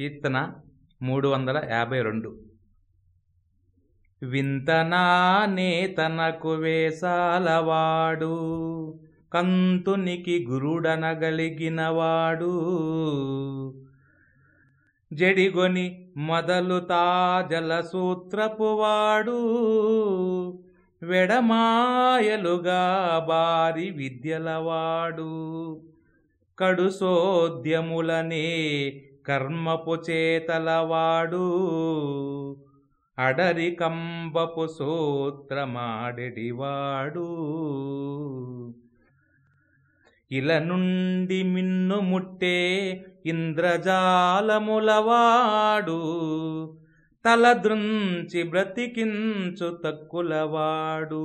కీర్తన మూడు వందల యాభై రెండు. వింతనా తనకు వేసాలవాడు కంతునికి గురుడనగలిగినవాడు. జడిగొని మొదలు తాజల సూత్రపువాడు వెడమాయలుగా బారి విద్యలవాడు. కడుసోద్యములనే కర్మపు చేతలవాడు. అడరి కంబపు సూత్రమాడెడివాడు. ఇల నుండి మిన్ను ముట్టే ఇంద్రజాలములవాడు. తలదృంచి బ్రతికించు తక్కులవాడు.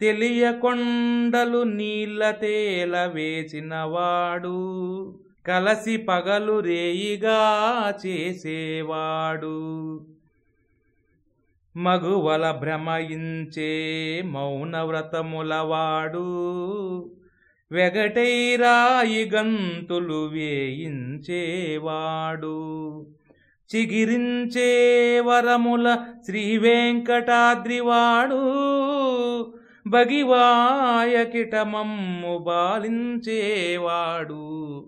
తెలియకొండలు నీళ్ళ తేల వేసినవాడు కలసి పగలు రేయిగా చేసేవాడు. మగువల భ్రమయించే మౌనవ్రతములవాడు. వెగటైరాయి గంతులు వేయించేవాడు. చిగిరించే వరముల శ్రీ వెంకటాద్రివాడు బగివాయ కిటమమ్ము బాలించేవాడు.